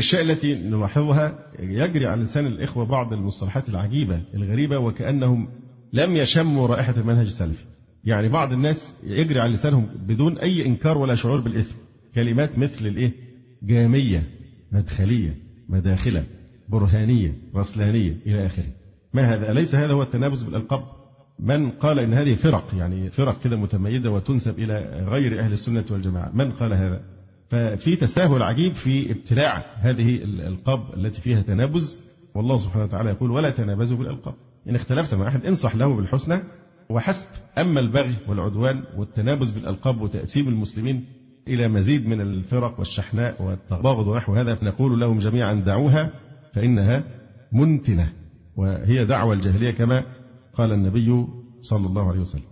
الأشياء التي نلاحظها يجري على لسان الإخوة بعض المصطلحات العجيبة الغريبة وكأنهم لم يشموا رائحة المنهج السلفي. يعني بعض الناس يجري على لسانهم بدون أي إنكار ولا شعور بالإثم. كلمات مثل الإيه؟ جامية مدخلية مداخلة برهانية رسلانية إلى آخره. ما هذا؟ أليس هذا هو التنابز بالألقاب؟ من قال إن هذه فرق يعني فرق كده متميزة وتنسب إلى غير أهل السنة والجماعة. من قال هذا؟ ففي تساهل عجيب في ابتلاع هذه الألقاب التي فيها تنابز. والله سبحانه وتعالى يقول ولا تنابزوا بالألقاب. إن اختلفت مع أحد انصح له بالحسنى وحسب. أما البغي والعدوان والتنابز بالألقاب وتأسيم المسلمين إلى مزيد من الفرق والشحناء والتباغض ونحو هذا فنقول لهم جميعا دعوها فإنها منتنة. وهي دعوة الجاهلية كما قال النبي صلى الله عليه وسلم.